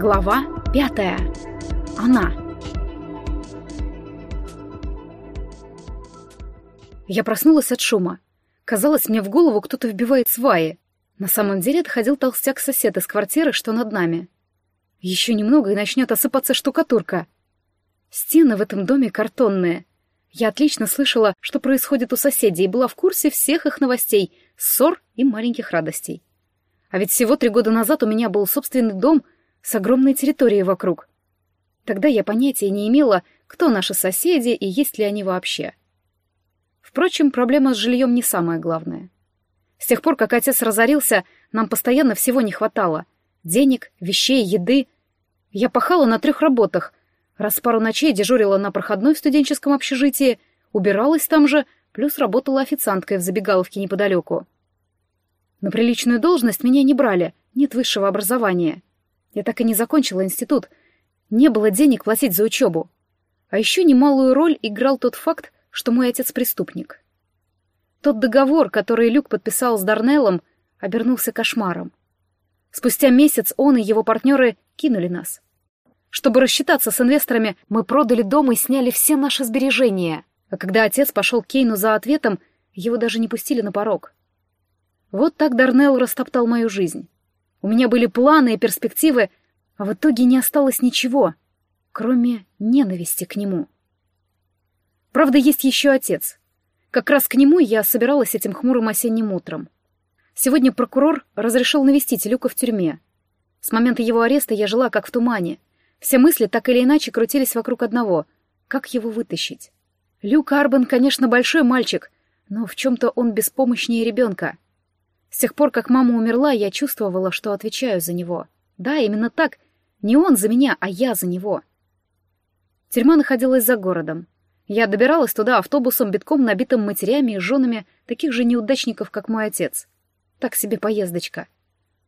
Глава пятая. Она. Я проснулась от шума. Казалось, мне в голову кто-то вбивает сваи. На самом деле это ходил толстяк-сосед из квартиры, что над нами. Еще немного и начнет осыпаться штукатурка. Стены в этом доме картонные. Я отлично слышала, что происходит у соседей, и была в курсе всех их новостей, ссор и маленьких радостей. А ведь всего три года назад у меня был собственный дом с огромной территорией вокруг. Тогда я понятия не имела, кто наши соседи и есть ли они вообще. Впрочем, проблема с жильем не самая главная. С тех пор, как отец разорился, нам постоянно всего не хватало. Денег, вещей, еды. Я пахала на трех работах. Раз пару ночей дежурила на проходной в студенческом общежитии, убиралась там же, плюс работала официанткой в забегаловке неподалеку. На приличную должность меня не брали, нет высшего образования. Я так и не закончила институт. Не было денег платить за учебу. А еще немалую роль играл тот факт, что мой отец преступник. Тот договор, который Люк подписал с Дарнеллом, обернулся кошмаром. Спустя месяц он и его партнеры кинули нас. Чтобы рассчитаться с инвесторами, мы продали дом и сняли все наши сбережения. А когда отец пошел к Кейну за ответом, его даже не пустили на порог. Вот так Дарнелл растоптал мою жизнь. У меня были планы и перспективы, а в итоге не осталось ничего, кроме ненависти к нему. Правда, есть еще отец. Как раз к нему я собиралась этим хмурым осенним утром. Сегодня прокурор разрешил навестить Люка в тюрьме. С момента его ареста я жила как в тумане. Все мысли так или иначе крутились вокруг одного — как его вытащить? Люк Арбен, конечно, большой мальчик, но в чем-то он беспомощнее ребенка. С тех пор, как мама умерла, я чувствовала, что отвечаю за него. Да, именно так. Не он за меня, а я за него. Тюрьма находилась за городом. Я добиралась туда автобусом, битком набитым матерями и женами таких же неудачников, как мой отец. Так себе поездочка.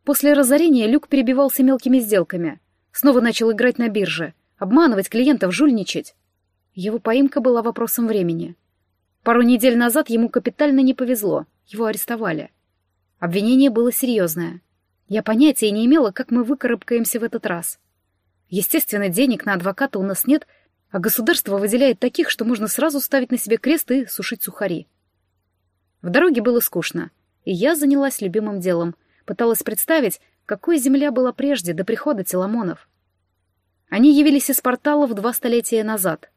После разорения Люк перебивался мелкими сделками. Снова начал играть на бирже, обманывать клиентов, жульничать. Его поимка была вопросом времени. Пару недель назад ему капитально не повезло, его арестовали. Обвинение было серьезное. Я понятия не имела, как мы выкарабкаемся в этот раз. Естественно, денег на адвоката у нас нет — а государство выделяет таких, что можно сразу ставить на себе крест и сушить сухари. В дороге было скучно, и я занялась любимым делом, пыталась представить, какой земля была прежде, до прихода Теламонов. Они явились из порталов два столетия назад.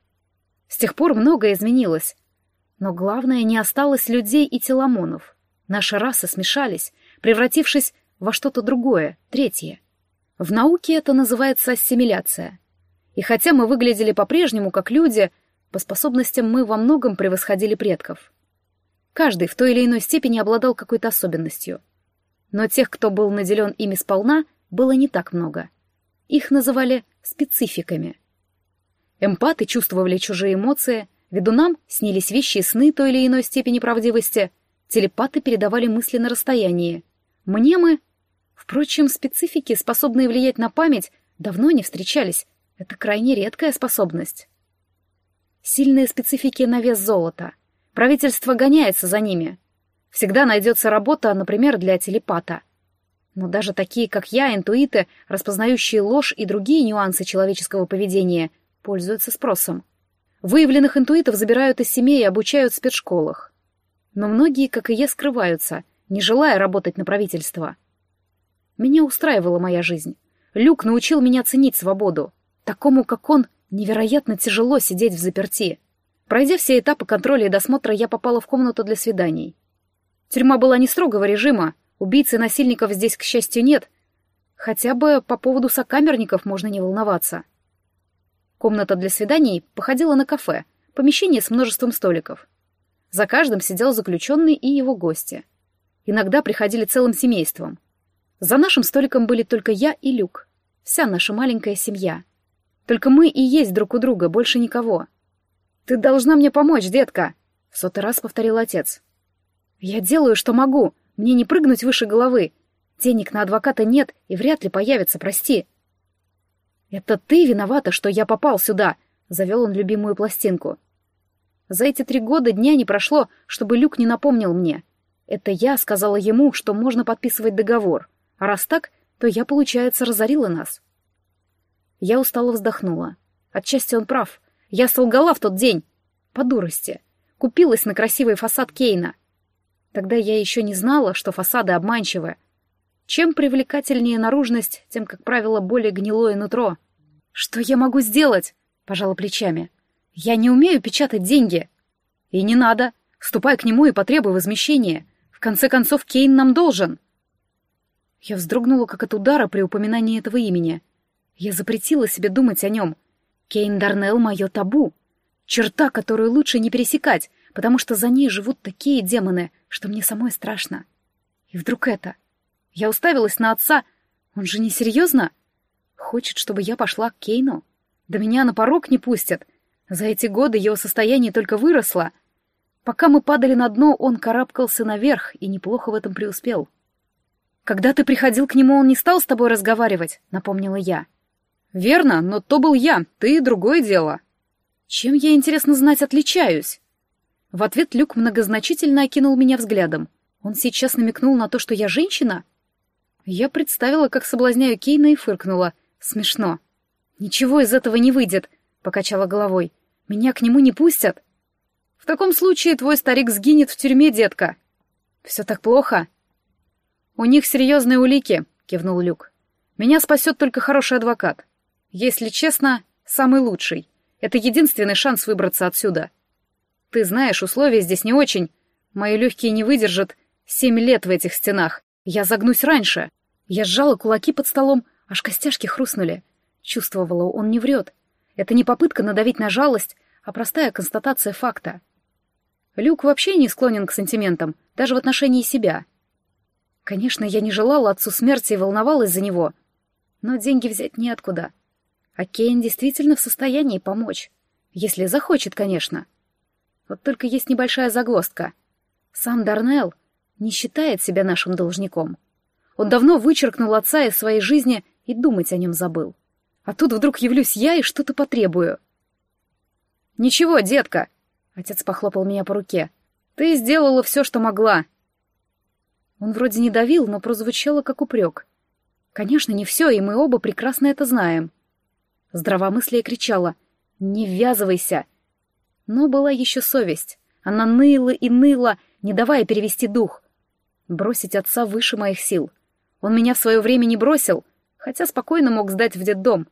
С тех пор многое изменилось. Но главное, не осталось людей и Теламонов. Наши расы смешались, превратившись во что-то другое, третье. В науке это называется ассимиляция — и хотя мы выглядели по-прежнему как люди, по способностям мы во многом превосходили предков. Каждый в той или иной степени обладал какой-то особенностью. Но тех, кто был наделен ими сполна, было не так много. Их называли спецификами. Эмпаты чувствовали чужие эмоции, ведунам снились вещи и сны той или иной степени правдивости, телепаты передавали мысли на расстоянии. Мне мы... Впрочем, специфики, способные влиять на память, давно не встречались, это крайне редкая способность. Сильные специфики на вес золота. Правительство гоняется за ними. Всегда найдется работа, например, для телепата. Но даже такие, как я, интуиты, распознающие ложь и другие нюансы человеческого поведения, пользуются спросом. Выявленных интуитов забирают из семей и обучают в спецшколах. Но многие, как и я, скрываются, не желая работать на правительство. Меня устраивала моя жизнь. Люк научил меня ценить свободу. Такому, как он, невероятно тяжело сидеть в заперти. Пройдя все этапы контроля и досмотра, я попала в комнату для свиданий. Тюрьма была не строгого режима, убийц и насильников здесь, к счастью, нет. Хотя бы по поводу сокамерников можно не волноваться. Комната для свиданий походила на кафе, помещение с множеством столиков. За каждым сидел заключенный и его гости. Иногда приходили целым семейством. За нашим столиком были только я и Люк. Вся наша маленькая семья — только мы и есть друг у друга, больше никого. Ты должна мне помочь, детка, — в сотый раз повторил отец. Я делаю, что могу. Мне не прыгнуть выше головы. Денег на адвоката нет и вряд ли появится, прости. Это ты виновата, что я попал сюда, — завел он любимую пластинку. За эти три года дня не прошло, чтобы Люк не напомнил мне. Это я сказала ему, что можно подписывать договор. А раз так, то я, получается, разорила нас. Я устало вздохнула. Отчасти он прав. Я солгала в тот день. По дурости. Купилась на красивый фасад Кейна. Тогда я еще не знала, что фасады обманчивы. Чем привлекательнее наружность, тем, как правило, более гнилое нутро. «Что я могу сделать?» — пожала плечами. «Я не умею печатать деньги». «И не надо. Ступай к нему и потребуй возмещения. В конце концов, Кейн нам должен». Я вздрогнула, как от удара при упоминании этого имени. Я запретила себе думать о нем. Кейн Дарнелл — мое табу. Черта, которую лучше не пересекать, потому что за ней живут такие демоны, что мне самой страшно. И вдруг это... Я уставилась на отца. Он же не серьезно? Хочет, чтобы я пошла к Кейну? Да меня на порог не пустят. За эти годы его состояние только выросло. Пока мы падали на дно, он карабкался наверх и неплохо в этом преуспел. «Когда ты приходил к нему, он не стал с тобой разговаривать», — напомнила я. «Верно, но то был я, ты — другое дело». «Чем я, интересно знать, отличаюсь?» В ответ Люк многозначительно окинул меня взглядом. Он сейчас намекнул на то, что я женщина? Я представила, как соблазняю Кейна и фыркнула. Смешно. «Ничего из этого не выйдет», — покачала головой. «Меня к нему не пустят». «В таком случае твой старик сгинет в тюрьме, детка». «Все так плохо?» «У них серьезные улики», — кивнул Люк. «Меня спасет только хороший адвокат. Если честно, самый лучший. Это единственный шанс выбраться отсюда. Ты знаешь, условия здесь не очень. Мои легкие не выдержат семь лет в этих стенах. Я загнусь раньше. Я сжала кулаки под столом, аж костяшки хрустнули. Чувствовала, он не врет. Это не попытка надавить на жалость, а простая констатация факта. Люк вообще не склонен к сантиментам, даже в отношении себя. Конечно, я не желала отцу смерти и волновалась за него, но деньги взять неоткуда. А Кейн действительно в состоянии помочь. Если захочет, конечно. Вот только есть небольшая загвоздка. Сам Дарнелл не считает себя нашим должником. Он давно вычеркнул отца из своей жизни и думать о нем забыл. А тут вдруг явлюсь я и что-то потребую. «Ничего, детка!» — отец похлопал меня по руке. «Ты сделала все, что могла!» Он вроде не давил, но прозвучало как упрек. Конечно, не все, и мы оба прекрасно это знаем. Здравомыслие кричало «Не ввязывайся!» Но была еще совесть. Она ныла и ныла, не давая перевести дух. Бросить отца выше моих сил. Он меня в свое время не бросил, хотя спокойно мог сдать в детдом.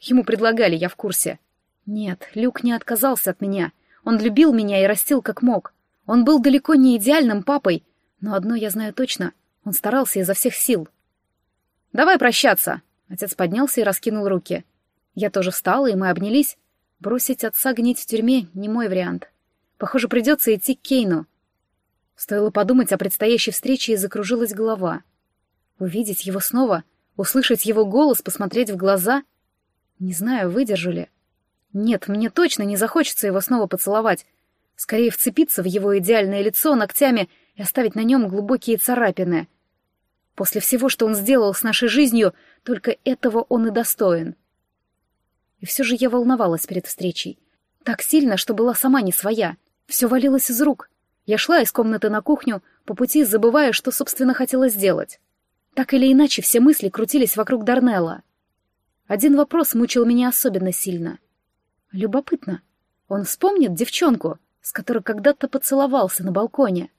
Ему предлагали, я в курсе. Нет, Люк не отказался от меня. Он любил меня и растил как мог. Он был далеко не идеальным папой, но одно я знаю точно — он старался изо всех сил. «Давай прощаться!» Отец поднялся и раскинул руки. Я тоже встала, и мы обнялись. Бросить отца гнить в тюрьме — не мой вариант. Похоже, придется идти к Кейну. Стоило подумать о предстоящей встрече, и закружилась голова. Увидеть его снова, услышать его голос, посмотреть в глаза. Не знаю, выдержу ли. Нет, мне точно не захочется его снова поцеловать. Скорее вцепиться в его идеальное лицо ногтями и оставить на нем глубокие царапины. После всего, что он сделал с нашей жизнью, только этого он и достоин. И все же я волновалась перед встречей. Так сильно, что была сама не своя. Все валилось из рук. Я шла из комнаты на кухню, по пути забывая, что, собственно, хотела сделать. Так или иначе, все мысли крутились вокруг Дарнелла. Один вопрос мучил меня особенно сильно. Любопытно. Он вспомнит девчонку, с которой когда-то поцеловался на балконе.